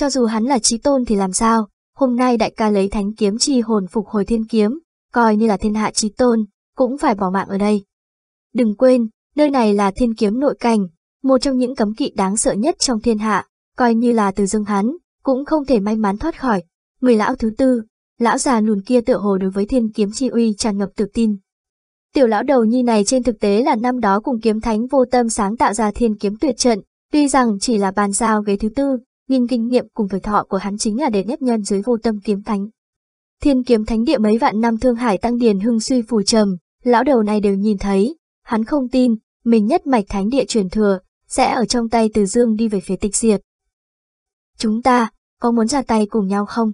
cho dù hắn là trí tôn thì làm sao, hôm nay đại ca lấy thánh kiếm chi hồn phục hồi thiên kiếm, coi như là thiên hạ trí tôn, cũng phải bỏ mạng ở đây. Đừng quên, nơi này là thiên kiếm nội cảnh, một trong những cấm kỵ đáng sợ nhất trong thiên hạ, coi như là từ dương hắn, cũng không thể may mắn thoát khỏi. Người lão thứ tư, lão già lùn kia tựa hồ đối với thiên kiếm chi uy tràn ngập tự tin. Tiểu lão đầu nhi này trên thực tế là năm đó cùng kiếm thánh vô tâm sáng tạo ra thiên kiếm tuyệt trận, tuy rằng chỉ là bàn giao ghế thứ tư, nhưng kinh nghiệm cùng tuổi thọ của hắn chính là để nếp nhân dưới vô tâm kiếm thánh. Thiên kiếm thánh địa mấy vạn năm thương hải tăng điền hưng suy phù trầm, lão đầu này đều nhìn thấy, hắn không tin, mình nhất mạch thánh địa truyền thừa, sẽ ở trong tay từ dương đi về phía tịch diệt. Chúng ta, có muốn ra tay cùng nhau không?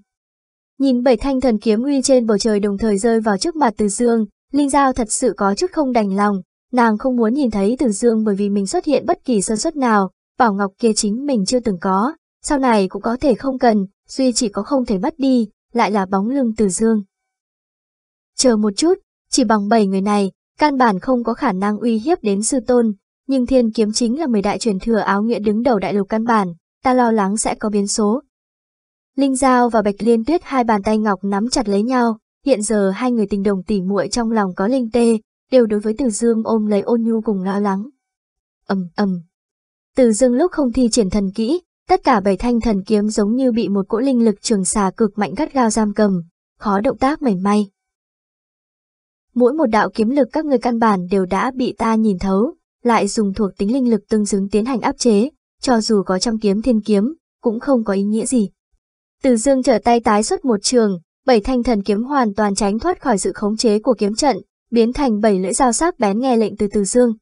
Nhìn bảy thanh thần kiếm uy trên bầu trời đồng thời rơi vào trước mặt từ dương, Linh Giao thật sự có chút không đành lòng, nàng không muốn nhìn thấy từ dương bởi vì mình xuất hiện bất kỳ sơ suất nào, bảo ngọc kia chính mình chưa từng có, sau này cũng có thể không cần, duy chỉ có không thể mất đi, lại là bóng lưng từ dương. Chờ một chút, chỉ bằng bảy người này, căn bản không có khả năng uy hiếp đến sư tôn, nhưng thiên kiếm chính là mười đại truyền thừa áo nghĩa đứng đầu đại lục căn bản, ta lo lắng sẽ có biến số. Linh Giao và Bạch Liên Tuyết hai bàn tay ngọc nắm chặt lấy nhau, hiện giờ hai người tình đồng tỉ muội trong lòng có linh tê, đều đối với Từ Dương ôm lấy ôn nhu cùng lo lắng. ầm ầm. Từ Dương lúc không thi triển thần kỹ, tất cả bảy thanh thần kiếm giống như bị một cỗ linh lực trường xà cực mạnh gắt gao giam cầm, khó động tác mảy may. Mỗi một đạo kiếm lực các người căn bản đều đã bị ta nhìn thấu, lại dùng thuộc tính linh lực tương xứng tiến hành áp chế, cho dù có trăm kiếm thiên kiếm, cũng không có ý nghĩa gì. Từ dương trở tay tái xuất một trường, bảy thanh thần kiếm hoàn toàn tránh thoát khỏi sự khống chế của kiếm trận, biến thành bảy lưỡi dao sắc bén nghe lệnh từ từ dương.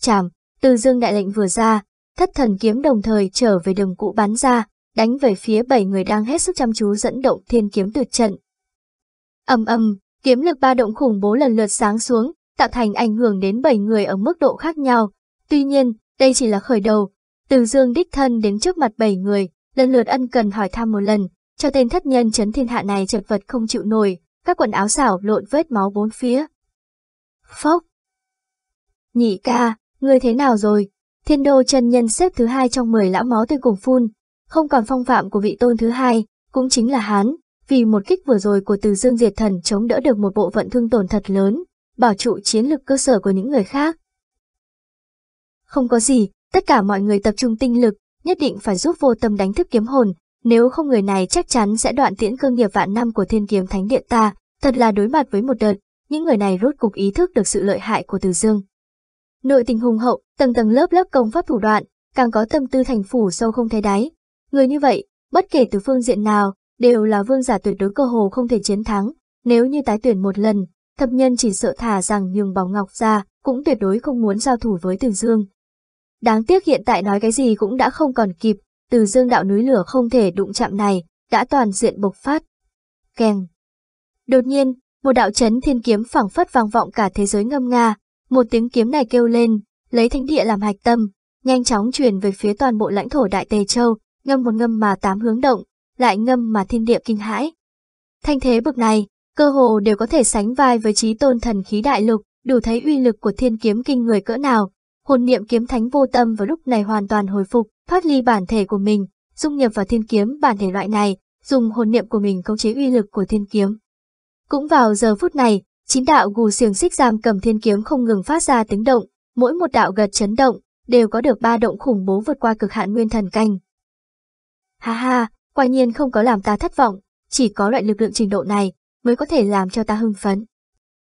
Chàm, từ dương đại lệnh vừa ra, thất thần kiếm đồng thời trở về đường cũ bắn ra, đánh về phía bảy người đang hết sức chăm chú dẫn động thiên kiếm tuyệt trận. Âm âm, kiếm lực ba động khủng bố lần lượt sáng xuống, tạo thành ảnh hưởng đến bảy người ở mức độ khác nhau. Tuy nhiên, đây chỉ là khởi đầu. Từ dương đích thân đến trước mặt bảy người, lần lượt ân cần hỏi thăm một lần, cho tên thất nhân chấn thiên hạ này chật vật không chịu nổi, các quần áo xảo lộn vết máu bốn phía. Phốc! Nhị ca, ngươi thế nào rồi? Thiên đô chân nhân xếp thứ hai trong mười lão máu tên cùng phun, không còn phong phạm của vị tôn thứ hai, cũng chính là hán, vì một kích vừa rồi của từ dương diệt thần chống đỡ được một bộ phận thương tổn thật lớn, bảo trụ chiến lực cơ sở của những người khác. Không có gì, tất cả mọi người tập trung tinh lực, nhất định phải giúp vô tâm đánh thức kiếm hồn, nếu không người này chắc chắn sẽ đoạn tiễn cơ nghiệp vạn năm của thiên kiếm thánh điện ta, thật là đối mặt với một đợt, những người này rốt cục ý thức được sự lợi hại của Từ Dương. Nội tình hùng hậu, tầng tầng lớp lớp công pháp thủ đoạn, càng có tâm tư thành phủ sâu không thấy đáy. Người như vậy, bất kể từ phương diện nào, đều là vương giả tuyệt đối cơ hồ không thể chiến thắng, nếu như tái tuyển một lần, thập nhân chỉ sợ thả rằng nhường Bảo Ngọc ra, cũng tuyệt đối không muốn giao thủ với Từ Dương. Đáng tiếc hiện tại nói cái gì cũng đã không còn kịp, Từ Dương đạo núi lửa không thể đụng chạm này, đã toàn diện bộc phát. Kèng. Đột nhiên, một đạo chấn thiên kiếm phẳng phất vang vọng cả thế giới ngâm nga, một tiếng kiếm này kêu lên, lấy thánh địa làm hạch tâm, nhanh chóng truyền về phía toàn bộ lãnh thổ Đại Tề Châu, ngâm một ngâm mà tám hướng động, lại ngâm mà thiên địa kinh hãi. Thanh thế bực này, cơ hồ đều có thể sánh vai với trí tôn thần khí đại lục, đủ thấy uy lực của thiên kiếm kinh người cỡ nào. Hồn niệm kiếm thánh vô tâm vào lúc này hoàn toàn hồi phục, thoát ly bản thể của mình, dung nhập vào thiên kiếm bản thể loại này, dùng hồn niệm của mình khống chế uy lực của thiên kiếm. Cũng vào giờ phút này, chín đạo gù xiềng xích giam cầm thiên kiếm không ngừng phát ra tiếng động, mỗi một đạo gật chấn động, đều có được ba động khủng bố vượt qua cực hạn nguyên thần canh. Ha ha, quả nhiên không có làm ta thất vọng, chỉ có loại lực lượng trình độ này, mới có thể làm cho ta hưng phấn.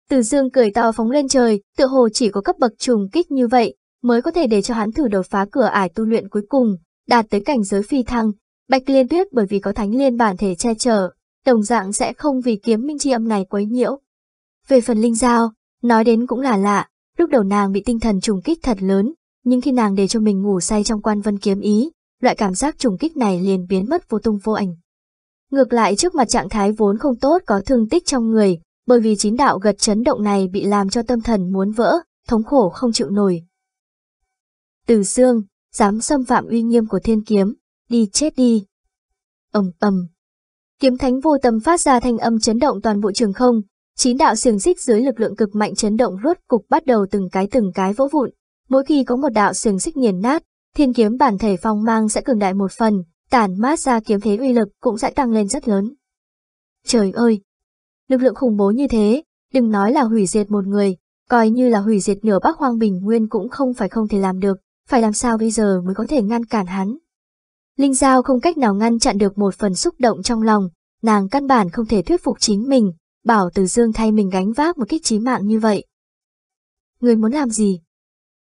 Từ dương cười to phóng lên trời, tựa hồ chỉ có cấp bậc trùng kích như vậy, mới có thể để cho hắn thử đột phá cửa ải tu luyện cuối cùng, đạt tới cảnh giới phi thăng. Bạch liên tuyết bởi vì có thánh liên bản thể che chở, đồng dạng sẽ không vì kiếm minh chi âm này quấy nhiễu. Về phần linh giao, nói đến cũng là lạ, lúc đầu nàng bị tinh thần trùng kích thật lớn, nhưng khi nàng để cho mình ngủ say trong quan vân kiếm ý, loại cảm giác trùng kích này liền biến mất vô tung vô ảnh. Ngược lại trước mặt trạng thái vốn không tốt có thương tích trong người, bởi vì chín đạo gật chấn động này bị làm cho tâm thần muốn vỡ, thống khổ không chịu nổi. Từ xương, dám xâm phạm uy nghiêm của thiên kiếm, đi chết đi. ầm ầm. Kiếm thánh vô tâm phát ra thanh âm chấn động toàn bộ trường không, chín đạo xiềng xích dưới lực lượng cực mạnh chấn động rốt cục bắt đầu từng cái từng cái vỡ vụn. Mỗi khi có một đạo xiềng xích nghiền nát, thiên kiếm bản thể phong mang sẽ cường đại một phần, tản mát ra kiếm thế uy lực cũng sẽ tăng lên rất lớn. Trời ơi! Lực lượng khủng bố như thế, đừng nói là hủy diệt một người, coi như là hủy diệt nửa Bắc Hoang Bình Nguyên cũng không phải không thể làm được, phải làm sao bây giờ mới có thể ngăn cản hắn. Linh Giao không cách nào ngăn chặn được một phần xúc động trong lòng, nàng căn bản không thể thuyết phục chính mình, bảo Từ Dương thay mình gánh vác một kích chí mạng như vậy. Người muốn làm gì?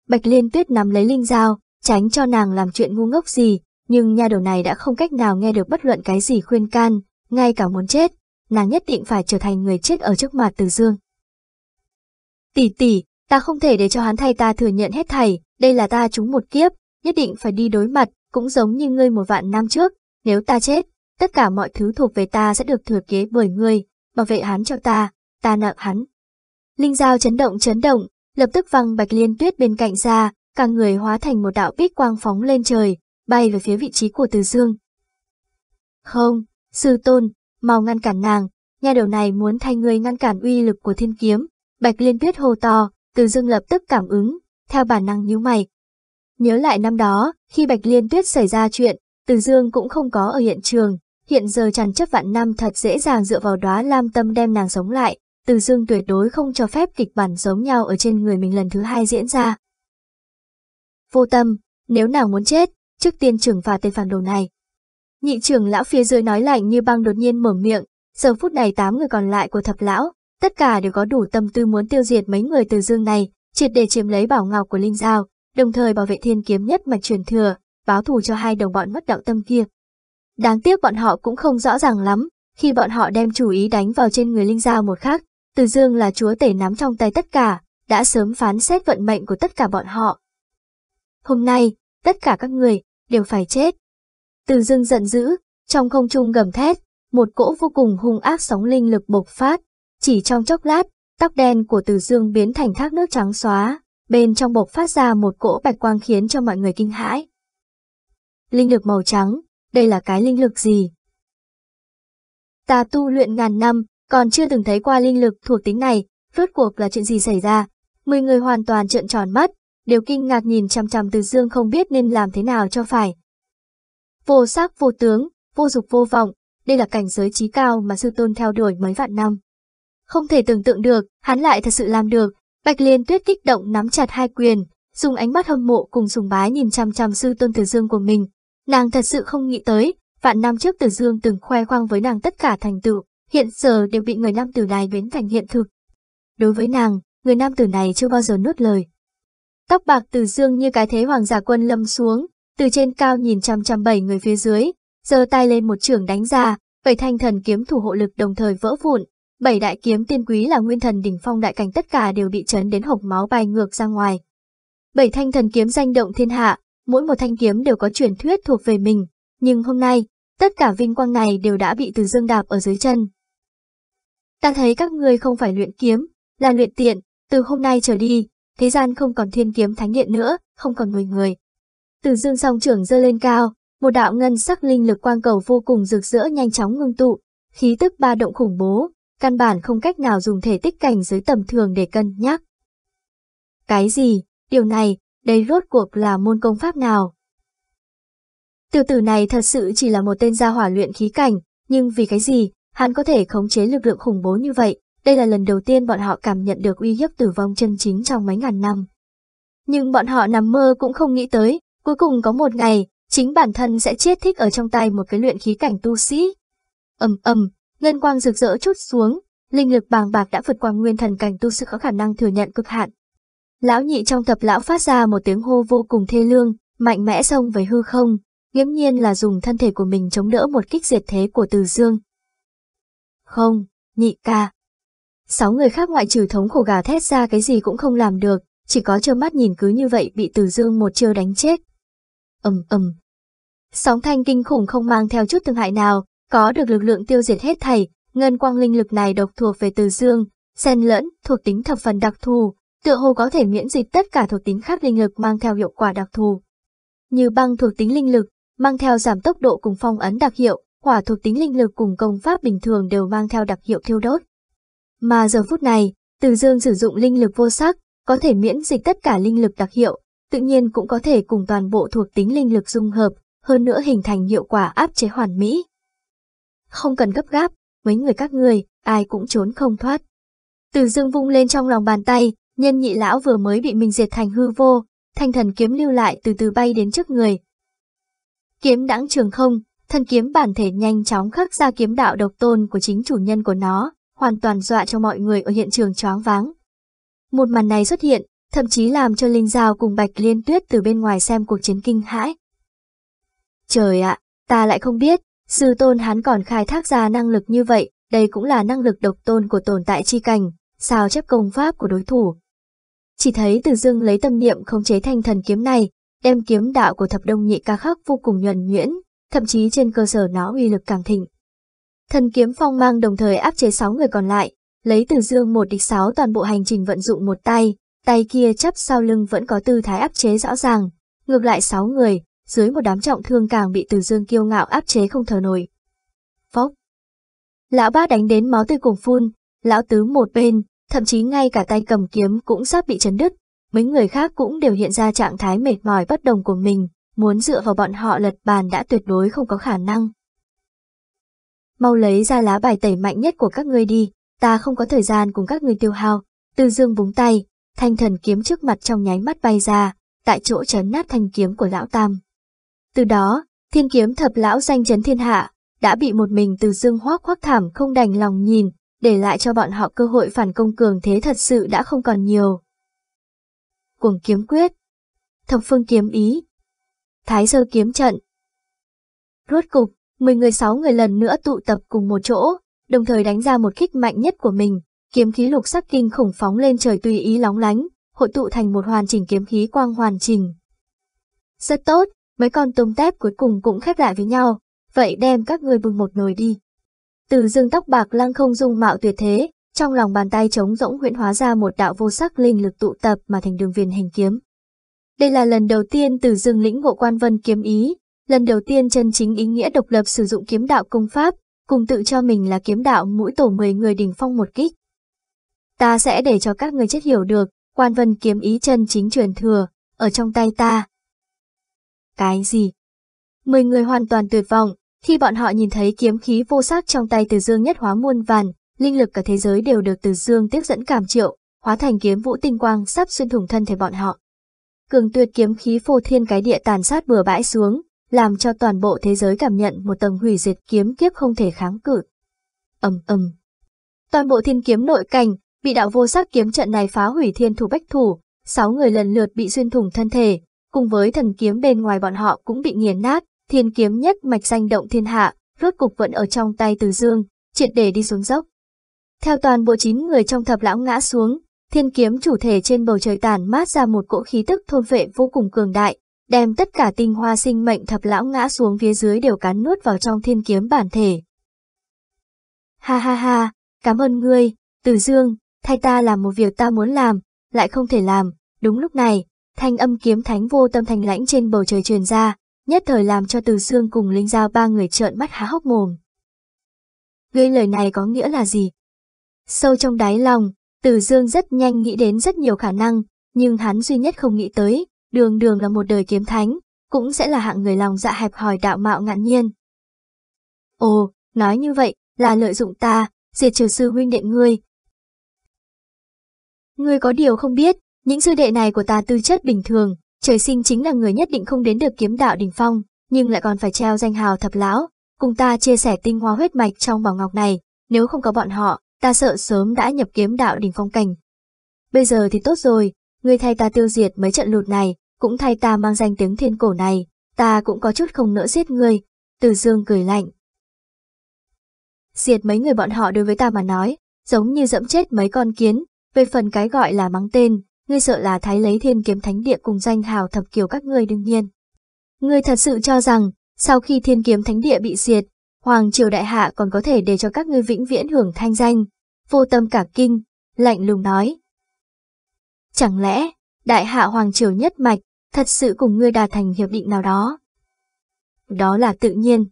Bạch Liên Tuyết nắm lấy Linh Giao, tránh cho nàng làm chuyện ngu ngốc gì, nhưng nha đầu này đã không cách nào nghe được bất luận cái gì khuyên can, ngay cả muốn chết, nàng nhất định phải trở thành người chết ở trước mặt Từ Dương. Tỷ tỷ, ta không thể để cho hắn thay ta thừa nhận hết thảy, đây là ta trúng một kiếp, nhất định phải đi đối mặt, cũng giống như ngươi một vạn năm trước, nếu ta chết, tất cả mọi thứ thuộc về ta sẽ được thừa kế bởi ngươi, bảo vệ hắn cho ta, ta nợ hắn. Linh Dao chấn động chấn động, lập tức văng bạch liên tuyết bên cạnh ra, cả người hóa thành một đạo bích quang phóng lên trời, bay về phía vị trí của Từ Dương. Không, sư tôn, mau ngăn cản nàng, nhà đầu này muốn thay người ngăn cản uy lực của thiên kiếm. Bạch liên tuyết hô to, Từ Dương lập tức cảm ứng, theo bản năng nhíu mày. Nhớ lại năm đó, khi Bạch liên tuyết xảy ra chuyện, Từ Dương cũng không có ở hiện trường, hiện giờ tràn chấp vạn năm thật dễ dàng dựa vào đóa lam tâm đem nàng sống lại, Từ Dương tuyệt đối không cho phép kịch bản giống nhau ở trên người mình lần thứ hai diễn ra. Vô tâm, nếu nàng muốn chết, trước tiên trừng phạt tên phản đồ này. Nhị trưởng lão phía dưới nói lạnh như băng đột nhiên mở miệng, giờ phút này tám người còn lại của thập lão, tất cả đều có đủ tâm tư muốn tiêu diệt mấy người từ dương này, triệt để chiếm lấy bảo ngọc của Linh Giao, đồng thời bảo vệ thiên kiếm nhất mạch truyền thừa, báo thù cho hai đồng bọn mất đạo tâm kia. Đáng tiếc bọn họ cũng không rõ ràng lắm, khi bọn họ đem chủ ý đánh vào trên người Linh Giao một khắc, Từ Dương là chúa tể nắm trong tay tất cả, đã sớm phán xét vận mệnh của tất cả bọn họ. Hôm nay, tất cả các người, đều phải chết. Từ Dương giận dữ, trong không trung gầm thét, một cỗ vô cùng hung ác sóng linh lực bộc phát. Chỉ trong chốc lát, tóc đen của Từ Dương biến thành thác nước trắng xóa, bên trong bộc phát ra một cỗ bạch quang khiến cho mọi người kinh hãi. Linh lực màu trắng, đây là cái linh lực gì? Ta tu luyện ngàn năm, còn chưa từng thấy qua linh lực thuộc tính này, rốt cuộc là chuyện gì xảy ra? Mười người hoàn toàn trợn tròn mắt, đều kinh ngạc nhìn chằm chằm Từ Dương không biết nên làm thế nào cho phải. Vô sắc vô tướng, vô dục vô vọng, đây là cảnh giới trí cao mà sư tôn theo đuổi mấy vạn năm. Không thể tưởng tượng được, hắn lại thật sự làm được. Bạch Liên Tuyết kích động nắm chặt hai quyền, dùng ánh mắt hâm mộ cùng sùng bái nhìn chằm chằm sư tôn Từ Dương của mình. Nàng thật sự không nghĩ tới, vạn năm trước Từ Dương từng khoe khoang với nàng tất cả thành tựu, hiện giờ đều bị người nam tử này biến thành hiện thực. Đối với nàng, người nam tử này chưa bao giờ nuốt lời. Tóc bạc từ dương như cái thế hoàng giả quân lâm xuống, từ trên cao nhìn chăm chăm bảy người phía dưới, giơ tay lên một trường đánh ra, bảy thanh thần kiếm thủ hộ lực đồng thời vỡ vụn, bảy đại kiếm tiên quý là nguyên thần đỉnh phong đại cảnh tất cả đều bị chấn đến hộc máu bay ngược ra ngoài. Bảy thanh thần kiếm danh động thiên hạ, mỗi một thanh kiếm đều có truyền thuyết thuộc về mình, nhưng hôm nay, tất cả vinh quang này đều đã bị từ dương đạp ở dưới chân. Ta thấy các ngươi không phải luyện kiếm, là luyện tiện, từ hôm nay trở đi, thế gian không còn thiên kiếm thánh điện nữa, không còn người người. Từ dương song trưởng dơ lên cao, một đạo ngân sắc linh lực quang cầu vô cùng rực rỡ nhanh chóng ngưng tụ, khí tức ba động khủng bố, căn bản không cách nào dùng thể tích cảnh giới tầm thường để cân nhắc. Cái gì, điều này, đây rốt cuộc là môn công pháp nào? Tiểu tử này thật sự chỉ là một tên gia hỏa luyện khí cảnh, nhưng vì cái gì, hắn có thể khống chế lực lượng khủng bố như vậy, đây là lần đầu tiên bọn họ cảm nhận được uy hiếp tử vong chân chính trong mấy ngàn năm. Nhưng bọn họ nằm mơ cũng không nghĩ tới, cuối cùng có một ngày, chính bản thân sẽ chết thích ở trong tay một cái luyện khí cảnh tu sĩ. ầm ầm, ngân quang rực rỡ chút xuống, linh lực bàng bạc đã vượt qua nguyên thần cảnh tu sĩ có khả năng thừa nhận cực hạn. Lão nhị trong tập lão phát ra một tiếng hô vô cùng thê lương, mạnh mẽ xông về hư không, nghiễm nhiên là dùng thân thể của mình chống đỡ một kích diệt thế của Từ Dương. Không, nhị ca, Sáu người khác ngoại trừ thống khổ gà thét ra cái gì cũng không làm được, chỉ có trơ mắt nhìn cứ như vậy bị Từ Dương một chiêu đánh chết. ầm ầm. Sóng thanh kinh khủng không mang theo chút thương hại nào, có được lực lượng tiêu diệt hết thảy, ngân quang linh lực này độc thuộc về Từ Dương, xen lẫn, thuộc tính thập phần đặc thù, tựa hồ có thể miễn dịch tất cả thuộc tính khác linh lực mang theo hiệu quả đặc thù. Như băng thuộc tính linh lực, mang theo giảm tốc độ cùng phong ấn đặc hiệu, hỏa thuộc tính linh lực cùng công pháp bình thường đều mang theo đặc hiệu thiêu đốt. Mà giờ phút này, Từ Dương sử dụng linh lực vô sắc, có thể miễn dịch tất cả linh lực đặc hiệu, tự nhiên cũng có thể cùng toàn bộ thuộc tính linh lực dung hợp, hơn nữa hình thành hiệu quả áp chế hoàn mỹ. Không cần gấp gáp, mấy người các người, ai cũng trốn không thoát. Từ dương vung lên trong lòng bàn tay, nhân nhị lão vừa mới bị mình diệt thành hư vô, thanh thần kiếm lưu lại từ từ bay đến trước người. Kiếm đãng trường không, thân kiếm bản thể nhanh chóng khắc ra kiếm đạo độc tôn của chính chủ nhân của nó, hoàn toàn dọa cho mọi người ở hiện trường choáng váng. Một màn này xuất hiện, thậm chí làm cho Linh Giao cùng Bạch Liên Tuyết từ bên ngoài xem cuộc chiến kinh hãi. Trời ạ, ta lại không biết, sư tôn hắn còn khai thác ra năng lực như vậy, đây cũng là năng lực độc tôn của tồn tại chi cảnh, sao chép công pháp của đối thủ. Chỉ thấy từ dương lấy tâm niệm khống chế thanh thần kiếm này, đem kiếm đạo của thập đông nhị ca khắc vô cùng nhuần nhuyễn, thậm chí trên cơ sở nó uy lực càng thịnh. Thần kiếm phong mang đồng thời áp chế sáu người còn lại, lấy từ dương một địch sáu toàn bộ hành trình vận dụng một tay, tay kia chắp sau lưng vẫn có tư thái áp chế rõ ràng, ngược lại sáu người, dưới một đám trọng thương càng bị từ dương kiêu ngạo áp chế không thở nổi. Phốc. Lão ba đánh đến máu tươi cùng phun, lão tứ một bên, thậm chí ngay cả tay cầm kiếm cũng sắp bị chấn đứt, mấy người khác cũng đều hiện ra trạng thái mệt mỏi bất đồng của mình, muốn dựa vào bọn họ lật bàn đã tuyệt đối không có khả năng. Mau lấy ra lá bài tẩy mạnh nhất của các ngươi đi, ta không có thời gian cùng các ngươi tiêu hao. Từ dương búng tay, thanh thần kiếm trước mặt trong nháy mắt bay ra, tại chỗ chấn nát thanh kiếm của lão tam. Từ đó, thiên kiếm thập lão danh chấn thiên hạ, đã bị một mình từ dương hoác hoác thảm không đành lòng nhìn, để lại cho bọn họ cơ hội phản công cường thế thật sự đã không còn nhiều. Cuồng kiếm quyết Thập phương kiếm ý Thái sơ kiếm trận Rốt cục, 10 người 6 người lần nữa tụ tập cùng một chỗ, đồng thời đánh ra một kích mạnh nhất của mình, kiếm khí lục sắc kinh khủng phóng lên trời tùy ý lóng lánh, hội tụ thành một hoàn chỉnh kiếm khí quang hoàn chỉnh. Rất tốt, mấy con tôm tép cuối cùng cũng khép lại với nhau, vậy đem các người bưng một nồi đi. Từ dương tóc bạc lăng không dung mạo tuyệt thế, trong lòng bàn tay trống rỗng huyễn hóa ra một đạo vô sắc linh lực tụ tập mà thành đường viền hình kiếm. Đây là lần đầu tiên từ dương lĩnh ngộ quan vân kiếm ý, lần đầu tiên chân chính ý nghĩa độc lập sử dụng kiếm đạo công pháp, cùng tự cho mình là kiếm đạo mũi tổ 10 người đỉnh phong một kích. Ta sẽ để cho các người chết hiểu được, quan vân kiếm ý chân chính truyền thừa, ở trong tay ta. Cái gì? Mười người hoàn toàn tuyệt vọng, khi bọn họ nhìn thấy kiếm khí vô sắc trong tay từ dương nhất hóa muôn vàn, linh lực cả thế giới đều được từ dương tiếp dẫn cảm triệu, hóa thành kiếm vũ tinh quang sắp xuyên thủng thân thể bọn họ. Cường tuyệt kiếm khí phô thiên cái địa tàn sát bừa bãi xuống, làm cho toàn bộ thế giới cảm nhận một tầng hủy diệt kiếm kiếp không thể kháng cự. ầm ầm. Toàn bộ thiên kiếm nội cảnh, bị đạo vô sắc kiếm trận này phá hủy thiên thủ bách thủ, sáu người lần lượt bị xuyên thủng thân thể, cùng với thần kiếm bên ngoài bọn họ cũng bị nghiền nát, thiên kiếm nhất mạch danh động thiên hạ, rốt cục vẫn ở trong tay từ dương, triệt để đi xuống dốc. Theo toàn bộ chín người trong thập lão ngã xuống, thiên kiếm chủ thể trên bầu trời tản mát ra một cỗ khí tức thôn vệ vô cùng cường đại, đem tất cả tinh hoa sinh mệnh thập lão ngã xuống phía dưới đều cắn nuốt vào trong thiên kiếm bản thể. Ha ha ha, cảm ơn ngươi, Từ Dương, thay ta làm một việc ta muốn làm, lại không thể làm, đúng lúc này, thanh âm kiếm thánh vô tâm thành lãnh trên bầu trời truyền ra, nhất thời làm cho Từ Dương cùng Linh Giao ba người trợn mắt há hốc mồm. Ngươi lời này có nghĩa là gì? Sâu trong đáy lòng, Từ Dương rất nhanh nghĩ đến rất nhiều khả năng, nhưng hắn duy nhất không nghĩ tới, đường đường là một đời kiếm thánh, cũng sẽ là hạng người lòng dạ hẹp hòi đạo mạo ngạn nhiên. Ồ, nói như vậy, là lợi dụng ta, diệt trừ sư huynh đệ ngươi. Ngươi có điều không biết, những sư đệ này của ta tư chất bình thường, trời sinh chính là người nhất định không đến được kiếm đạo đỉnh phong, nhưng lại còn phải treo danh hào thập lão, cùng ta chia sẻ tinh hoa huyết mạch trong bảo ngọc này, nếu không có bọn họ, ta sợ sớm đã nhập kiếm đạo đỉnh phong cảnh. Bây giờ thì tốt rồi, ngươi thay ta tiêu diệt mấy trận lụt này, cũng thay ta mang danh tiếng thiên cổ này, ta cũng có chút không nỡ giết ngươi. Từ dương cười lạnh. Diệt mấy người bọn họ đối với ta mà nói, giống như dẫm chết mấy con kiến, về phần cái gọi là mắng tên, ngươi sợ là thái lấy thiên kiếm thánh địa cùng danh hào thập kiều các ngươi đương nhiên. Ngươi thật sự cho rằng, sau khi thiên kiếm thánh địa bị diệt, Hoàng triều đại hạ còn có thể để cho các ngươi vĩnh viễn hưởng thanh danh. Vô tâm cả kinh, lạnh lùng nói. Chẳng lẽ, đại hạ Hoàng triều nhất mạch, thật sự cùng ngươi đạt thành hiệp định nào đó? Đó là tự nhiên.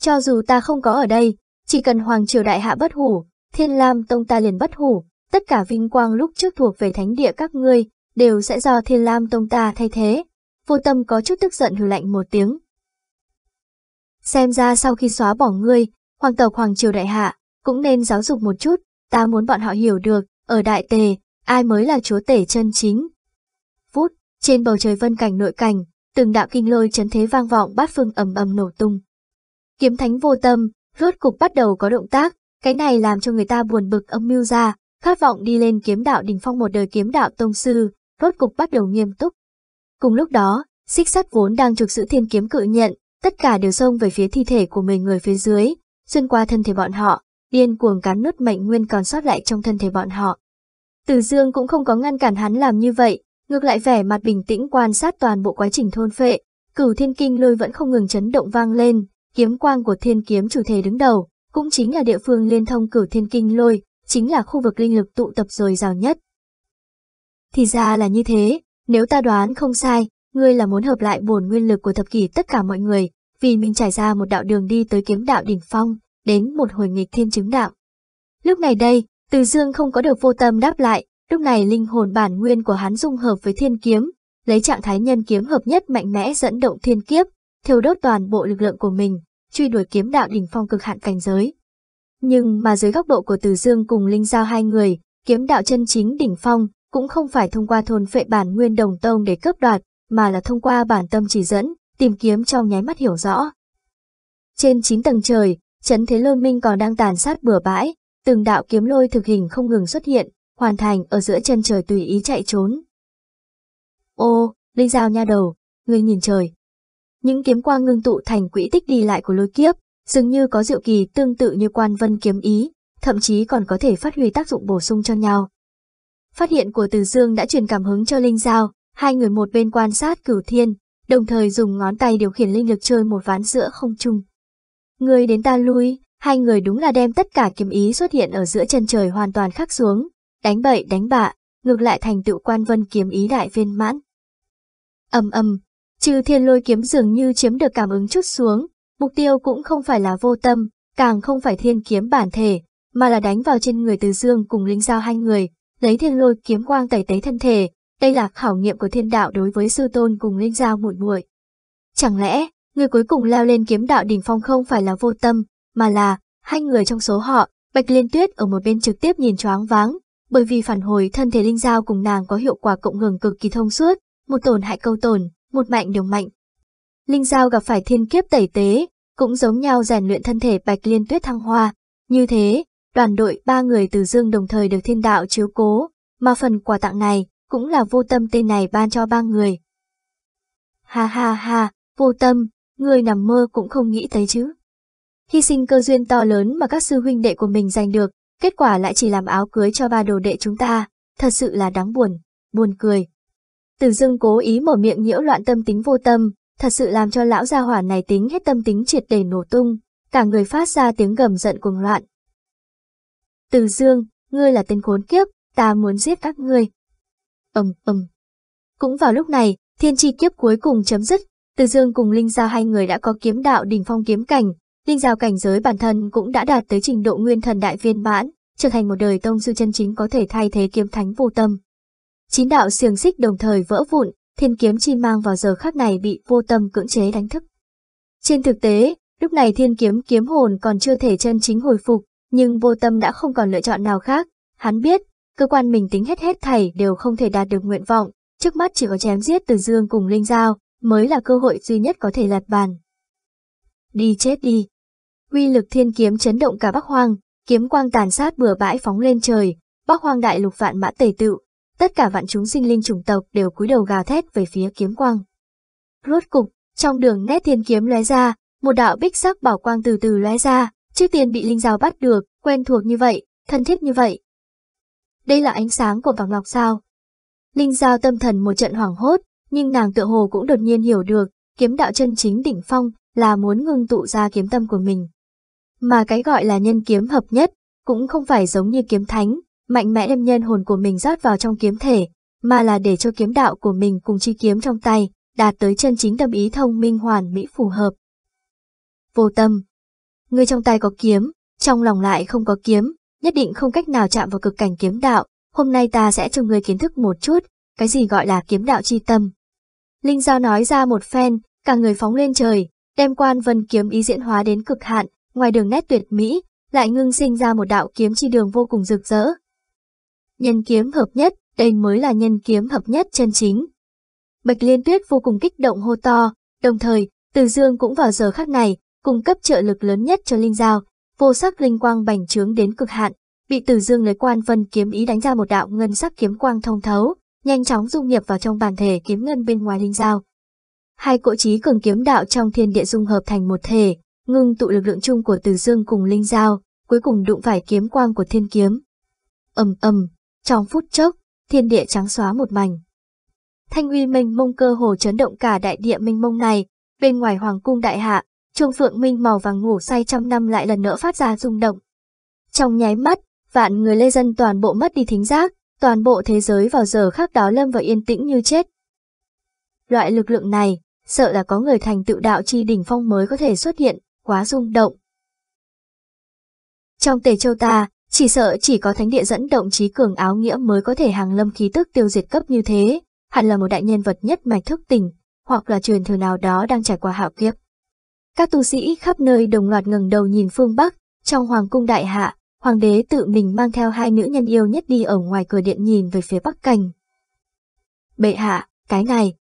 Cho dù ta không có ở đây, chỉ cần Hoàng triều đại hạ bất hủ, thiên lam tông ta liền bất hủ, tất cả vinh quang lúc trước thuộc về thánh địa các ngươi, đều sẽ do thiên lam tông ta thay thế. Vô tâm có chút tức giận hừ lạnh một tiếng. xem ra sau khi xóa bỏ ngươi, hoàng tộc hoàng triều đại hạ, cũng nên giáo dục một chút, ta muốn bọn họ hiểu được, ở đại tề, ai mới là chúa tể chân chính. Phút, trên bầu trời vân cảnh nội cảnh, từng đạo kinh lôi chấn thế vang vọng bát phương ầm ầm nổ tung. Kiếm thánh vô tâm, rốt cục bắt đầu có động tác, cái này làm cho người ta buồn bực âm mưu ra, khát vọng đi lên kiếm đạo đỉnh phong một đời kiếm đạo tông sư, rốt cục bắt đầu nghiêm túc. Cùng lúc đó, xích sắt vốn đang trục giữ thiên kiếm cự nhận, tất cả đều xông về phía thi thể của mình người phía dưới, xuyên qua thân thể bọn họ, điên cuồng cắn nứt mệnh nguyên còn sót lại trong thân thể bọn họ. Từ Dương cũng không có ngăn cản hắn làm như vậy, ngược lại vẻ mặt bình tĩnh quan sát toàn bộ quá trình thôn phệ, cửu thiên kinh lôi vẫn không ngừng chấn động vang lên, kiếm quang của thiên kiếm chủ thể đứng đầu, cũng chính là địa phương liên thông cửu thiên kinh lôi, chính là khu vực linh lực tụ tập dồi dào nhất. Thì ra là như thế, nếu ta đoán không sai, ngươi là muốn hợp lại bổn nguyên lực của thập kỷ tất cả mọi người, vì mình trải ra một đạo đường đi tới kiếm đạo đỉnh phong, đến một hồi nghịch thiên chứng đạo. Lúc này đây, Từ Dương không có được vô tâm đáp lại, lúc này linh hồn bản nguyên của hắn dung hợp với thiên kiếm, lấy trạng thái nhân kiếm hợp nhất mạnh mẽ dẫn động thiên kiếp, thiêu đốt toàn bộ lực lượng của mình, truy đuổi kiếm đạo đỉnh phong cực hạn cảnh giới. Nhưng mà dưới góc độ của Từ Dương cùng Linh Giao hai người, kiếm đạo chân chính đỉnh phong cũng không phải thông qua thôn phệ bản nguyên đồng tông để cướp đoạt, mà là thông qua bản tâm chỉ dẫn, tìm kiếm trong nháy mắt hiểu rõ. Trên 9 tầng trời, chấn thế lôi minh còn đang tàn sát bừa bãi, từng đạo kiếm lôi thực hình không ngừng xuất hiện, hoàn thành ở giữa chân trời tùy ý chạy trốn. Ô, Linh Giao nha đầu, ngươi nhìn trời. Những kiếm quang ngưng tụ thành quỹ tích đi lại của lôi kiếp, dường như có diệu kỳ tương tự như quan vân kiếm ý, thậm chí còn có thể phát huy tác dụng bổ sung cho nhau. Phát hiện của Từ Dương đã truyền cảm hứng cho Linh Giao, hai người một bên quan sát cửu thiên, đồng thời dùng ngón tay điều khiển linh lực chơi một ván giữa không trung. Người đến ta lui, hai người đúng là đem tất cả kiếm ý xuất hiện ở giữa chân trời hoàn toàn khắc xuống, đánh bậy đánh bạ, ngược lại thành tựu quan vân kiếm ý đại viên mãn. Âm âm, trừ thiên lôi kiếm dường như chiếm được cảm ứng chút xuống, mục tiêu cũng không phải là vô tâm, càng không phải thiên kiếm bản thể, mà là đánh vào trên người từ dương cùng linh giao hai người, lấy thiên lôi kiếm quang tẩy tế thân thể, đây là khảo nghiệm của thiên đạo đối với sư tôn cùng linh giao muội muội. Chẳng lẽ, người cuối cùng leo lên kiếm đạo đỉnh phong không phải là vô tâm, mà là hai người trong số họ, Bạch Liên Tuyết ở một bên trực tiếp nhìn choáng váng, bởi vì phản hồi thân thể linh giao cùng nàng có hiệu quả cộng hưởng cực kỳ thông suốt, một tổn hại câu tổn, một mạnh đồng mạnh. Linh giao gặp phải thiên kiếp tẩy tế, cũng giống nhau rèn luyện thân thể Bạch Liên Tuyết thăng hoa, như thế, đoàn đội ba người từ dương đồng thời được thiên đạo chiếu cố, mà phần quà tặng này cũng là vô tâm tên này ban cho ba người. Ha ha ha, vô tâm, người nằm mơ cũng không nghĩ tới chứ. Hy sinh cơ duyên to lớn mà các sư huynh đệ của mình giành được, kết quả lại chỉ làm áo cưới cho ba đồ đệ chúng ta, thật sự là đáng buồn, buồn cười. Từ dưng cố ý mở miệng nhiễu loạn tâm tính vô tâm, thật sự làm cho lão gia hỏa này tính hết tâm tính triệt để nổ tung, cả người phát ra tiếng gầm giận cuồng loạn. Từ dương, ngươi là tên khốn kiếp, ta muốn giết các ngươi. ầm ầm. Cũng vào lúc này, thiên chi kiếp cuối cùng chấm dứt, từ dương cùng Linh Giao hai người đã có kiếm đạo đỉnh phong kiếm cảnh, Linh Giao cảnh giới bản thân cũng đã đạt tới trình độ nguyên thần đại viên mãn, trở thành một đời tông sư chân chính có thể thay thế kiếm thánh vô tâm. Chín đạo xiềng xích đồng thời vỡ vụn, thiên kiếm chi mang vào giờ khắc này bị vô tâm cưỡng chế đánh thức. Trên thực tế, lúc này thiên kiếm kiếm hồn còn chưa thể chân chính hồi phục, nhưng vô tâm đã không còn lựa chọn nào khác. Hắn biết, cơ quan mình tính hết hết thảy đều không thể đạt được nguyện vọng, trước mắt chỉ có chém giết từ dương cùng linh giao, mới là cơ hội duy nhất có thể lật bàn. Đi chết đi. Quy lực thiên kiếm chấn động cả Bắc Hoang, kiếm quang tàn sát bừa bãi phóng lên trời, Bắc Hoang đại lục vạn mã tề tựu, tất cả vạn chúng sinh linh chủng tộc đều cúi đầu gào thét về phía kiếm quang. Rốt cục, trong đường nét thiên kiếm lóe ra, một đạo bích sắc bảo quang từ từ lóe ra, trước tiên bị linh dao bắt được, quen thuộc như vậy, thân thiết như vậy. Đây là ánh sáng của vàng ngọc sao? Linh dao tâm thần một trận hoảng hốt, nhưng nàng tựa hồ cũng đột nhiên hiểu được, kiếm đạo chân chính đỉnh phong là muốn ngưng tụ ra kiếm tâm của mình. Mà cái gọi là nhân kiếm hợp nhất, cũng không phải giống như kiếm thánh, mạnh mẽ đem nhân hồn của mình rót vào trong kiếm thể, mà là để cho kiếm đạo của mình cùng chi kiếm trong tay, đạt tới chân chính tâm ý thông minh hoàn mỹ phù hợp. Vô tâm. Người trong tay có kiếm, trong lòng lại không có kiếm, nhất định không cách nào chạm vào cực cảnh kiếm đạo, hôm nay ta sẽ cho người kiến thức một chút, cái gì gọi là kiếm đạo chi tâm. Linh Giao nói ra một phen, cả người phóng lên trời, đem quan vân kiếm ý diễn hóa đến cực hạn, ngoài đường nét tuyệt mỹ, lại ngưng sinh ra một đạo kiếm chi đường vô cùng rực rỡ. Nhân kiếm hợp nhất, đây mới là nhân kiếm hợp nhất chân chính. Bạch Liên Tuyết vô cùng kích động hô to, đồng thời, Từ Dương cũng vào giờ khắc này, cung cấp trợ lực lớn nhất cho Linh Giao, vô sắc linh quang bành trướng đến cực hạn, bị Từ Dương lấy quan vân kiếm ý đánh ra một đạo ngân sắc kiếm quang thông thấu, nhanh chóng dung nhập vào trong bản thể kiếm ngân bên ngoài Linh Giao. Hai cỗ trí cường kiếm đạo trong thiên địa dung hợp thành một thể, ngưng tụ lực lượng chung của Từ Dương cùng Linh Giao, cuối cùng đụng phải kiếm quang của thiên kiếm. ầm ầm, trong phút chốc, thiên địa trắng xóa một mảnh. Thanh uy mênh mông cơ hồ chấn động cả đại địa mênh mông này, bên ngoài hoàng cung đại hạ, chuông phượng minh màu vàng ngủ say trăm năm lại lần nữa phát ra rung động. Trong nháy mắt, vạn người lê dân toàn bộ mất đi thính giác, toàn bộ thế giới vào giờ khác đó lâm vào yên tĩnh như chết. Loại lực lượng này, sợ là có người thành tựu đạo chi đỉnh phong mới có thể xuất hiện, quá rung động. Trong tề châu ta, chỉ sợ chỉ có thánh địa dẫn động trí cường áo nghĩa mới có thể hàng lâm khí tức tiêu diệt cấp như thế, hẳn là một đại nhân vật nhất mạch thức tỉnh, hoặc là truyền thừa nào đó đang trải qua hạo kiếp. Các tu sĩ khắp nơi đồng loạt ngẩng đầu nhìn phương Bắc, trong hoàng cung đại hạ, hoàng đế tự mình mang theo hai nữ nhân yêu nhất đi ở ngoài cửa điện nhìn về phía Bắc Cảnh. Bệ hạ, cái này.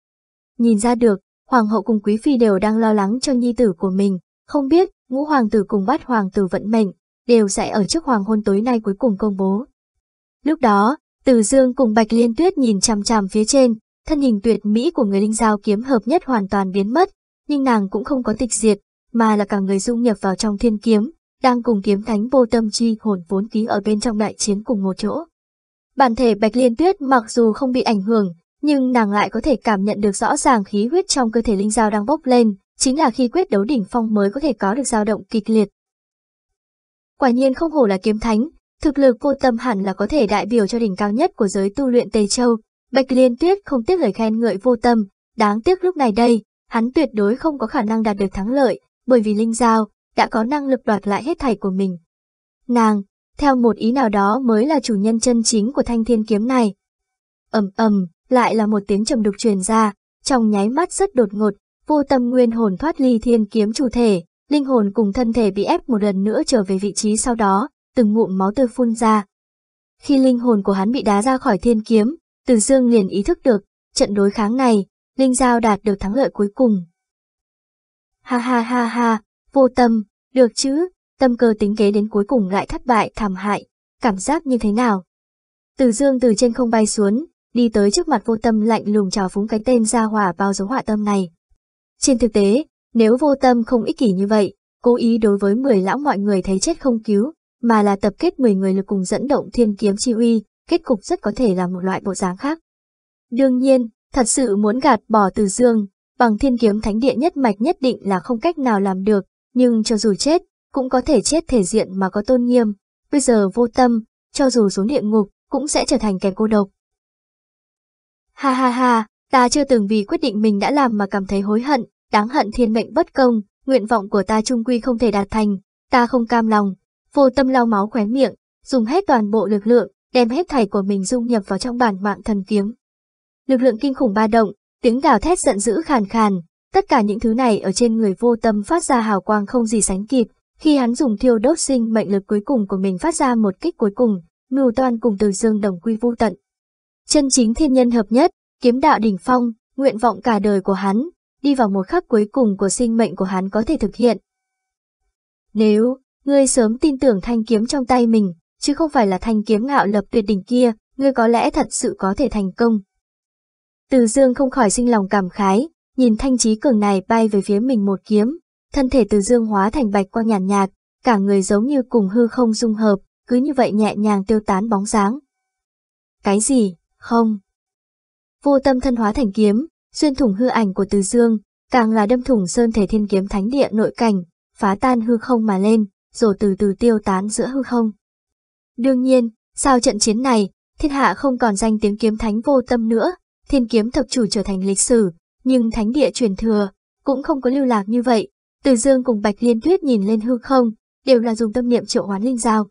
Nhìn ra được, hoàng hậu cùng quý phi đều đang lo lắng cho nhi tử của mình, không biết ngũ hoàng tử cùng bát hoàng tử vận mệnh, đều sẽ ở trước hoàng hôn tối nay cuối cùng công bố. Lúc đó, Từ Dương cùng Bạch Liên Tuyết nhìn chằm chằm phía trên, thân hình tuyệt mỹ của người linh giao kiếm hợp nhất hoàn toàn biến mất, nhưng nàng cũng không có tịch diệt, mà là cả người dung nhập vào trong thiên kiếm, đang cùng kiếm thánh vô tâm chi hồn vốn ký ở bên trong đại chiến cùng một chỗ. Bản thể Bạch Liên Tuyết mặc dù không bị ảnh hưởng, nhưng nàng lại có thể cảm nhận được rõ ràng khí huyết trong cơ thể linh giao đang bốc lên, chính là khi quyết đấu đỉnh phong mới có thể có được dao động kịch liệt. Quả nhiên không hổ là kiếm thánh, thực lực cô tâm hẳn là có thể đại biểu cho đỉnh cao nhất của giới tu luyện Tây Châu. Bạch Liên Tuyết không tiếc lời khen ngợi vô tâm, đáng tiếc lúc này đây, hắn tuyệt đối không có khả năng đạt được thắng lợi, bởi vì Linh Giao đã có năng lực đoạt lại hết thảy của mình. Nàng, theo một ý nào đó mới là chủ nhân chân chính của thanh thiên kiếm này. ầm ầm, lại là một tiếng trầm đục truyền ra, trong nháy mắt rất đột ngột, vô tâm nguyên hồn thoát ly thiên kiếm chủ thể, linh hồn cùng thân thể bị ép một lần nữa trở về vị trí sau đó, từng ngụm máu tươi phun ra. Khi linh hồn của hắn bị đá ra khỏi thiên kiếm, Từ Dương liền ý thức được, trận đối kháng này, Linh Giao đạt được thắng lợi cuối cùng. Ha ha ha ha, vô tâm, được chứ, tâm cơ tính kế đến cuối cùng lại thất bại thảm hại, cảm giác như thế nào? Từ Dương từ trên không bay xuống, đi tới trước mặt vô tâm lạnh lùng chào phúng cái tên gia hỏa bao dấu họa tâm này. Trên thực tế, nếu vô tâm không ích kỷ như vậy, cố ý đối với 10 lão mọi người thấy chết không cứu, mà là tập kết 10 người lực cùng dẫn động thiên kiếm chi uy, kết cục rất có thể là một loại bộ dáng khác. Đương nhiên, thật sự muốn gạt bỏ từ dương, bằng thiên kiếm thánh địa nhất mạch nhất định là không cách nào làm được, nhưng cho dù chết, cũng có thể chết thể diện mà có tôn nghiêm. Bây giờ vô tâm, cho dù xuống địa ngục, cũng sẽ trở thành kẻ cô độc. Ha ha ha, ta chưa từng vì quyết định mình đã làm mà cảm thấy hối hận, đáng hận thiên mệnh bất công, nguyện vọng của ta trung quy không thể đạt thành, ta không cam lòng. Vô tâm lau máu khóe miệng, dùng hết toàn bộ lực lượng, đem hết thảy của mình dung nhập vào trong bản mạng thần kiếm. Lực lượng kinh khủng ba động, tiếng gào thét giận dữ khàn khàn, tất cả những thứ này ở trên người vô tâm phát ra hào quang không gì sánh kịp, khi hắn dùng thiêu đốt sinh mệnh lực cuối cùng của mình phát ra một kích cuối cùng, mưu toan cùng từ dương đồng quy vô tận. Chân chính thiên nhân hợp nhất, kiếm đạo đỉnh phong, nguyện vọng cả đời của hắn, đi vào một khắc cuối cùng của sinh mệnh của hắn có thể thực hiện. Nếu, ngươi sớm tin tưởng thanh kiếm trong tay mình, chứ không phải là thanh kiếm ngạo lập tuyệt đỉnh kia, ngươi có lẽ thật sự có thể thành công. Từ dương không khỏi sinh lòng cảm khái, nhìn thanh trí cường này bay về phía mình một kiếm, thân thể từ dương hóa thành bạch quang nhàn nhạt, cả người giống như cùng hư không dung hợp, cứ như vậy nhẹ nhàng tiêu tán bóng dáng. Cái gì, không? Vô tâm thân hóa thành kiếm, xuyên thủng hư ảnh của Từ Dương, càng là đâm thủng sơn thể thiên kiếm thánh địa nội cảnh, phá tan hư không mà lên, rồi từ từ tiêu tán giữa hư không. Đương nhiên, sau trận chiến này, thiên hạ không còn danh tiếng kiếm thánh vô tâm nữa, thiên kiếm thập chủ trở thành lịch sử, nhưng thánh địa truyền thừa, cũng không có lưu lạc như vậy. Từ Dương cùng Bạch Liên Tuyết nhìn lên hư không, đều là dùng tâm niệm triệu hoán linh dao.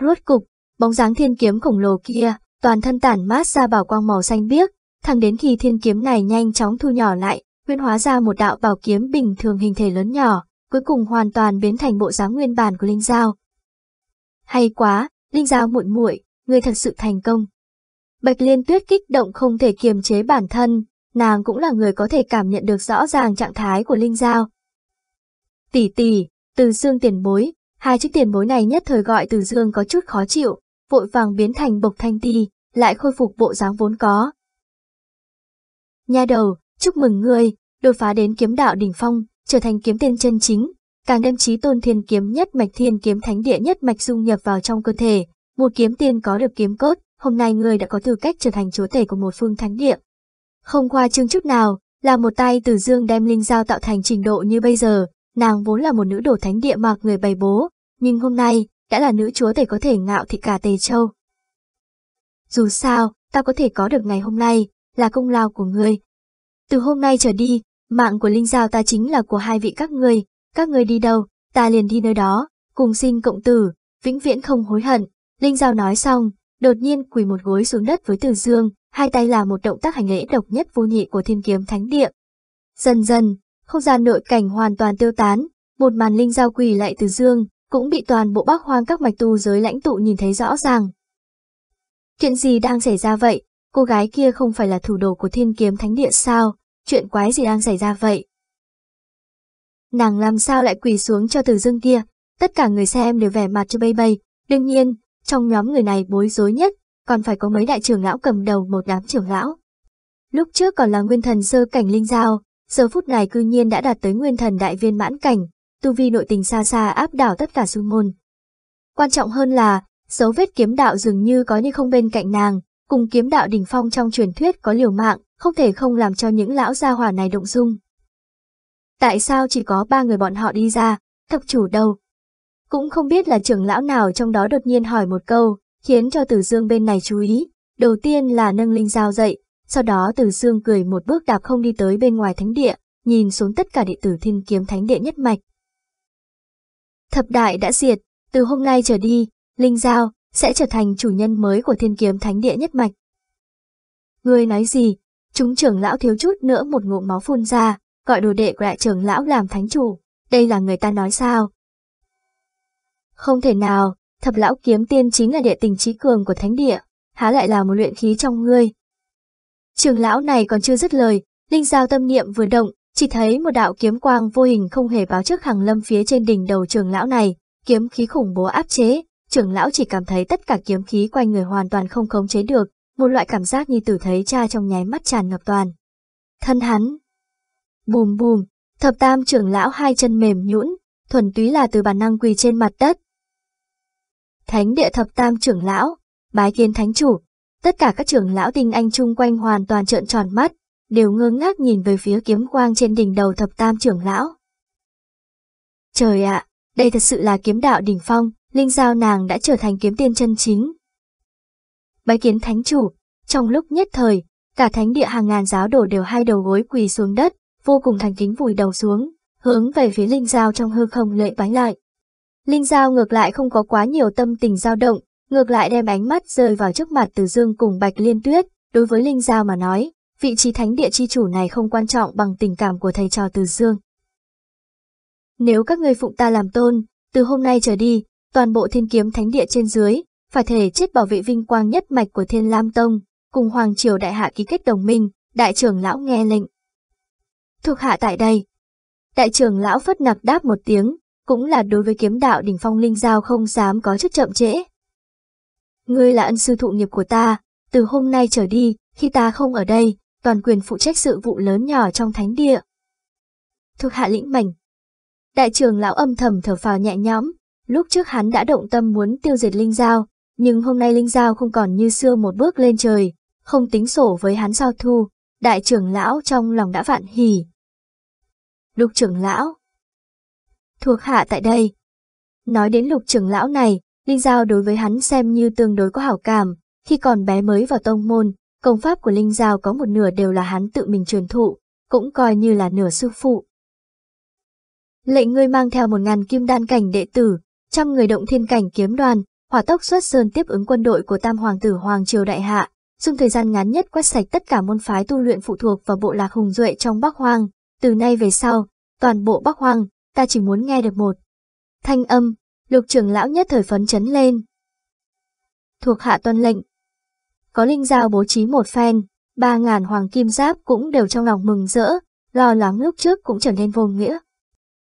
Rốt cục, bóng dáng thiên kiếm khổng lồ kia, toàn thân tản mát ra bảo quang màu xanh biếc, thẳng đến khi thiên kiếm này nhanh chóng thu nhỏ lại, huyễn hóa ra một đạo bảo kiếm bình thường hình thể lớn nhỏ, cuối cùng hoàn toàn biến thành bộ dáng nguyên bản của Linh Giao. Hay quá, Linh Giao muội muội, người thật sự thành công. Bạch Liên Tuyết kích động không thể kiềm chế bản thân, nàng cũng là người có thể cảm nhận được rõ ràng trạng thái của Linh Giao. Tỷ tỷ, từ dương tiền bối, hai chiếc tiền bối này nhất thời gọi từ dương có chút khó chịu, vội vàng biến thành bộc thanh ti, lại khôi phục bộ dáng vốn có. Nha đầu, chúc mừng ngươi, đột phá đến kiếm đạo đỉnh phong, trở thành kiếm tiên chân chính, càng đem trí tôn thiên kiếm nhất mạch thiên kiếm thánh địa nhất mạch dung nhập vào trong cơ thể, một kiếm tiên có được kiếm cốt, hôm nay ngươi đã có tư cách trở thành chúa tể của một phương thánh địa. Không qua chương chút nào, là một tay từ dương đem linh giao tạo thành trình độ như bây giờ, nàng vốn là một nữ đồ thánh địa mạc người bày bố, nhưng hôm nay, đã là nữ chúa tể có thể ngạo thị cả Tề Châu. Dù sao, ta có thể có được ngày hôm nay, là công lao của ngươi. Từ hôm nay trở đi, mạng của Linh Giao ta chính là của hai vị các ngươi, các ngươi đi đâu, ta liền đi nơi đó, cùng xin cộng tử, vĩnh viễn không hối hận. Linh Giao nói xong, đột nhiên quỳ một gối xuống đất với Từ Dương, hai tay là một động tác hành lễ độc nhất vô nhị của thiên kiếm thánh địa. Dần dần, không gian nội cảnh hoàn toàn tiêu tán, một màn Linh Giao quỳ lại Từ Dương, cũng bị toàn bộ bác hoang các mạch tu giới lãnh tụ nhìn thấy rõ ràng. Chuyện gì đang xảy ra vậy? Cô gái kia không phải là thủ đồ của thiên kiếm thánh địa sao? Chuyện quái gì đang xảy ra vậy? Nàng làm sao lại quỳ xuống cho từ dương kia? Tất cả người xem đều vẻ mặt cho bay bay. Đương nhiên, trong nhóm người này bối rối nhất, còn phải có mấy đại trưởng lão cầm đầu một đám trưởng lão. Lúc trước còn là nguyên thần sơ cảnh linh giao, giờ phút này cư nhiên đã đạt tới nguyên thần đại viên mãn cảnh, tu vi nội tình xa xa áp đảo tất cả sư môn. Quan trọng hơn là, dấu vết kiếm đạo dường như có như không bên cạnh nàng, cùng kiếm đạo đỉnh phong trong truyền thuyết có liều mạng, không thể không làm cho những lão gia hỏa này động dung. Tại sao chỉ có ba người bọn họ đi ra, thập chủ đâu? Cũng không biết là trưởng lão nào trong đó đột nhiên hỏi một câu, khiến cho Tử Dương bên này chú ý. Đầu tiên là nâng linh dao dậy, sau đó Tử Dương cười một bước đạp không đi tới bên ngoài thánh địa, nhìn xuống tất cả đệ tử thiên kiếm thánh địa nhất mạch. Thập đại đã diệt, từ hôm nay trở đi, Linh Giao sẽ trở thành chủ nhân mới của thiên kiếm thánh địa nhất mạch. Ngươi nói gì? Chúng trưởng lão thiếu chút nữa một ngụm máu phun ra, gọi đồ đệ của đại trưởng lão làm thánh chủ. Đây là người ta nói sao? Không thể nào, thập lão kiếm tiên chính là địa tình trí cường của thánh địa, há lại là một luyện khí trong ngươi. Trường lão này còn chưa dứt lời, linh giao tâm niệm vừa động, chỉ thấy một đạo kiếm quang vô hình không hề báo trước hàng lâm phía trên đỉnh đầu trường lão này, kiếm khí khủng bố áp chế, trưởng lão chỉ cảm thấy tất cả kiếm khí quanh người hoàn toàn không khống chế được, một loại cảm giác như tử thấy cha trong nháy mắt tràn ngập toàn. Thân hắn. Bùm bùm, thập tam trưởng lão hai chân mềm nhũn, thuần túy là từ bản năng quỳ trên mặt đất. Thánh địa thập tam trưởng lão, bái kiến thánh chủ, tất cả các trưởng lão tinh anh chung quanh hoàn toàn trợn tròn mắt, đều ngơ ngác nhìn về phía kiếm quang trên đỉnh đầu thập tam trưởng lão. Trời ạ, đây thật sự là kiếm đạo đỉnh phong, linh giao nàng đã trở thành kiếm tiên chân chính. Bái kiến thánh chủ, trong lúc nhất thời, cả thánh địa hàng ngàn giáo đồ đều hai đầu gối quỳ xuống đất, vô cùng thành kính vùi đầu xuống, hướng về phía linh giao trong hư không lệ bái lại. Linh giao ngược lại không có quá nhiều tâm tình dao động, ngược lại đem ánh mắt rơi vào trước mặt từ dương cùng bạch liên tuyết, đối với linh giao mà nói, vị trí thánh địa chi chủ này không quan trọng bằng tình cảm của thầy trò từ dương. Nếu các ngươi phụng ta làm tôn, từ hôm nay trở đi, toàn bộ thiên kiếm thánh địa trên dưới, phải thể chết bảo vệ vinh quang nhất mạch của thiên lam tông, cùng Hoàng Triều Đại Hạ ký kết đồng minh, đại trưởng lão nghe lệnh. Thuộc hạ tại đây. Đại trưởng lão phất nặc đáp một tiếng, cũng là đối với kiếm đạo đỉnh phong linh giao không dám có chút chậm trễ. Ngươi là ân sư thụ nghiệp của ta, từ hôm nay trở đi, khi ta không ở đây, toàn quyền phụ trách sự vụ lớn nhỏ trong thánh địa. Thuộc hạ lĩnh mảnh. Đại trưởng lão âm thầm thở phào nhẹ nhõm, lúc trước hắn đã động tâm muốn tiêu diệt Linh Giao, nhưng hôm nay Linh Giao không còn như xưa một bước lên trời, không tính sổ với hắn giao thu, đại trưởng lão trong lòng đã vạn hỉ. Lục trưởng lão Thuộc hạ tại đây. Nói đến lục trưởng lão này, Linh Giao đối với hắn xem như tương đối có hảo cảm, khi còn bé mới vào tông môn, công pháp của Linh Giao có một nửa đều là hắn tự mình truyền thụ, cũng coi như là nửa sư phụ. Lệnh ngươi mang theo một ngàn kim đan cảnh đệ tử, trăm người động thiên cảnh kiếm đoàn, hỏa tốc xuất sơn tiếp ứng quân đội của Tam Hoàng tử Hoàng Triều Đại Hạ, dùng thời gian ngắn nhất quét sạch tất cả môn phái tu luyện phụ thuộc vào bộ lạc hùng duệ trong Bắc Hoang, từ nay về sau, toàn bộ Bắc hoang ta chỉ muốn nghe được một. Thanh âm, lục trưởng lão nhất thời phấn chấn lên. Thuộc hạ tuân lệnh. Có linh giao bố trí một phen, ba ngàn hoàng kim giáp cũng đều trong lòng mừng rỡ, lo lắng lúc trước cũng trở nên vô nghĩa.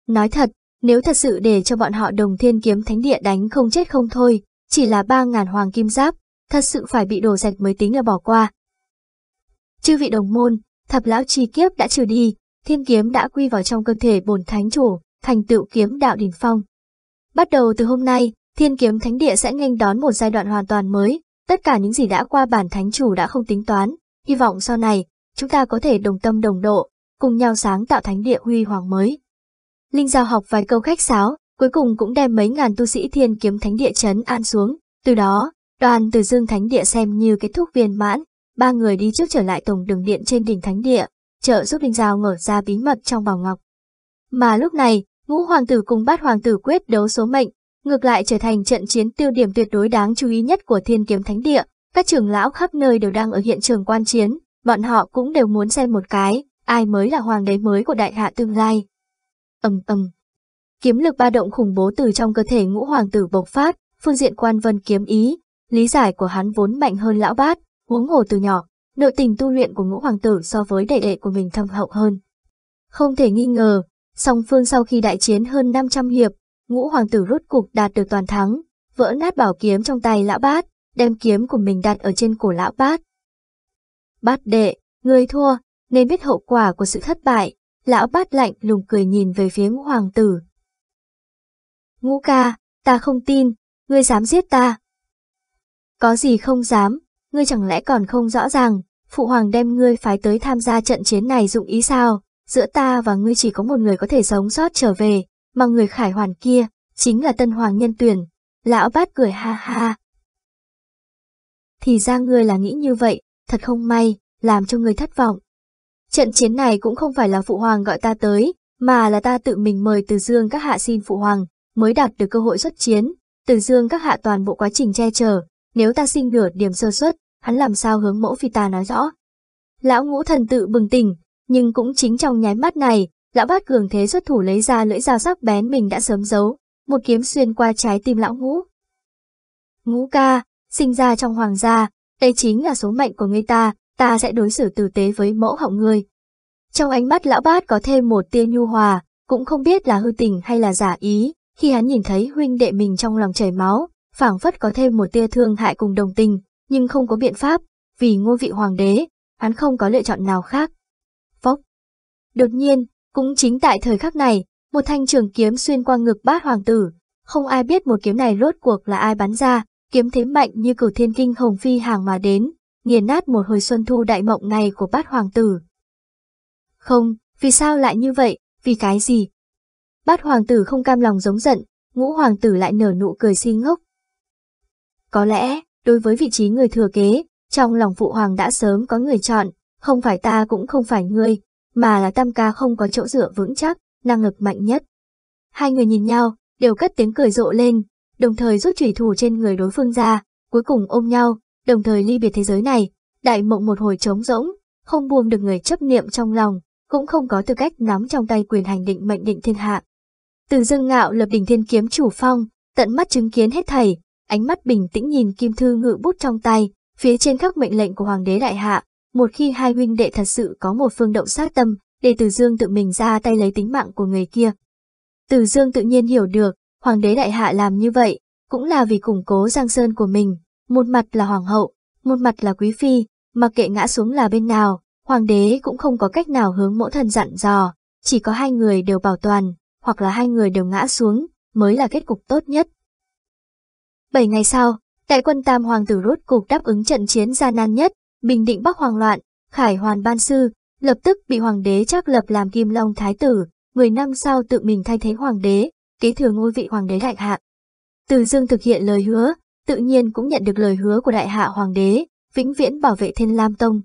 Nói thật, nếu thật sự để cho bọn họ đồng thiên kiếm thánh địa đánh không chết không thôi, chỉ là ba ngàn hoàng kim giáp, thật sự phải bị đổ sạch mới tính là bỏ qua. Chư vị đồng môn, thập lão chi kiếp đã trừ đi, thiên kiếm đã quy vào trong cơ thể bổn thánh chủ, thành tựu kiếm đạo đỉnh phong. Bắt đầu từ hôm nay, thiên kiếm thánh địa sẽ nghênh đón một giai đoạn hoàn toàn mới, tất cả những gì đã qua bản thánh chủ đã không tính toán, hy vọng sau này, chúng ta có thể đồng tâm đồng độ, cùng nhau sáng tạo thánh địa huy hoàng mới. Linh Giao học vài câu khách sáo, cuối cùng cũng đem mấy ngàn tu sĩ thiên kiếm thánh địa chấn an xuống, từ đó, đoàn từ dương thánh địa xem như kết thúc viên mãn, ba người đi trước trở lại tổng đường điện trên đỉnh thánh địa, trợ giúp Linh Giao mở ra bí mật trong bảo ngọc. Mà lúc này, ngũ hoàng tử cùng bát hoàng tử quyết đấu số mệnh, ngược lại trở thành trận chiến tiêu điểm tuyệt đối đáng chú ý nhất của thiên kiếm thánh địa. Các trưởng lão khắp nơi đều đang ở hiện trường quan chiến, bọn họ cũng đều muốn xem một cái, ai mới là hoàng đế mới của đại hạ tương lai ầm ầm, kiếm lực ba động khủng bố từ trong cơ thể ngũ hoàng tử bộc phát, phương diện quan vân kiếm ý, lý giải của hắn vốn mạnh hơn lão bát, huống hồ từ nhỏ, nội tình tu luyện của ngũ hoàng tử so với đệ đệ của mình thâm hậu hơn. Không thể nghi ngờ, song phương sau khi đại chiến hơn 500 hiệp, ngũ hoàng tử rốt cục đạt được toàn thắng, vỡ nát bảo kiếm trong tay lão bát, đem kiếm của mình đặt ở trên cổ lão bát. Bát đệ, người thua, nên biết hậu quả của sự thất bại, lão bát lạnh lùng cười nhìn về phía ngũ hoàng tử. Ngũ ca, ta không tin, ngươi dám giết ta. Có gì không dám, ngươi chẳng lẽ còn không rõ ràng, phụ hoàng đem ngươi phái tới tham gia trận chiến này dụng ý sao, giữa ta và ngươi chỉ có một người có thể sống sót trở về, mà người khải hoàn kia, chính là tân hoàng nhân tuyển. Lão bát cười ha ha. Thì ra ngươi là nghĩ như vậy, thật không may, làm cho ngươi thất vọng. Trận chiến này cũng không phải là phụ hoàng gọi ta tới, mà là ta tự mình mời Từ Dương các hạ xin phụ hoàng, mới đạt được cơ hội xuất chiến. Từ Dương các hạ toàn bộ quá trình che chở, nếu ta sinh nửa điểm sơ suất, hắn làm sao hướng mẫu phi ta nói rõ. Lão ngũ thần tự bừng tỉnh, nhưng cũng chính trong nháy mắt này, lão bát cường thế xuất thủ lấy ra lưỡi dao sắc bén mình đã sớm giấu, một kiếm xuyên qua trái tim lão ngũ. Ngũ ca, sinh ra trong hoàng gia, đây chính là số mệnh của người ta, ta sẽ đối xử tử tế với mẫu hậu ngươi. Trong ánh mắt lão bát có thêm một tia nhu hòa, cũng không biết là hư tình hay là giả ý, khi hắn nhìn thấy huynh đệ mình trong lòng chảy máu, phảng phất có thêm một tia thương hại cùng đồng tình, nhưng không có biện pháp, vì ngôi vị hoàng đế, hắn không có lựa chọn nào khác. Phốc. Đột nhiên, cũng chính tại thời khắc này, một thanh trường kiếm xuyên qua ngực bát hoàng tử, không ai biết một kiếm này rốt cuộc là ai bắn ra, kiếm thế mạnh như cửu thiên kinh hồng phi hàng mà đến, nghiền nát một hồi xuân thu đại mộng này của bát hoàng tử. Không, vì sao lại như vậy, vì cái gì? Bát hoàng tử không cam lòng giống giận, ngũ hoàng tử lại nở nụ cười si ngốc. Có lẽ, đối với vị trí người thừa kế, trong lòng phụ hoàng đã sớm có người chọn, không phải ta cũng không phải ngươi, mà là tam ca không có chỗ dựa vững chắc, năng lực mạnh nhất. Hai người nhìn nhau, đều cất tiếng cười rộ lên, đồng thời rút chủy thủ trên người đối phương ra, cuối cùng ôm nhau, đồng thời ly biệt thế giới này, đại mộng một hồi trống rỗng, không buông được người chấp niệm trong lòng, cũng không có tư cách nắm trong tay quyền hành định mệnh định thiên hạ. Từ dương ngạo lập đỉnh thiên kiếm chủ phong, tận mắt chứng kiến hết thảy, ánh mắt bình tĩnh nhìn kim thư ngự bút trong tay, phía trên khắc mệnh lệnh của hoàng đế đại hạ, một khi hai huynh đệ thật sự có một phương động sát tâm, để Từ Dương tự mình ra tay lấy tính mạng của người kia. Từ Dương tự nhiên hiểu được, hoàng đế đại hạ làm như vậy, cũng là vì củng cố giang sơn của mình, một mặt là hoàng hậu, một mặt là quý phi, mặc kệ ngã xuống là bên nào, hoàng đế cũng không có cách nào hướng mẫu thần dặn dò, chỉ có hai người đều bảo toàn, hoặc là hai người đều ngã xuống, mới là kết cục tốt nhất. Bảy ngày sau, đại quân tam hoàng tử rốt cục đáp ứng trận chiến gian nan nhất, bình định bắc hoàng loạn, khải hoàn ban sư, lập tức bị hoàng đế chắc lập làm kim long thái tử, 10 năm sau tự mình thay thế hoàng đế, kế thừa ngôi vị hoàng đế đại hạ. Từ dương thực hiện lời hứa, tự nhiên cũng nhận được lời hứa của đại hạ hoàng đế, vĩnh viễn bảo vệ thiên lam tông,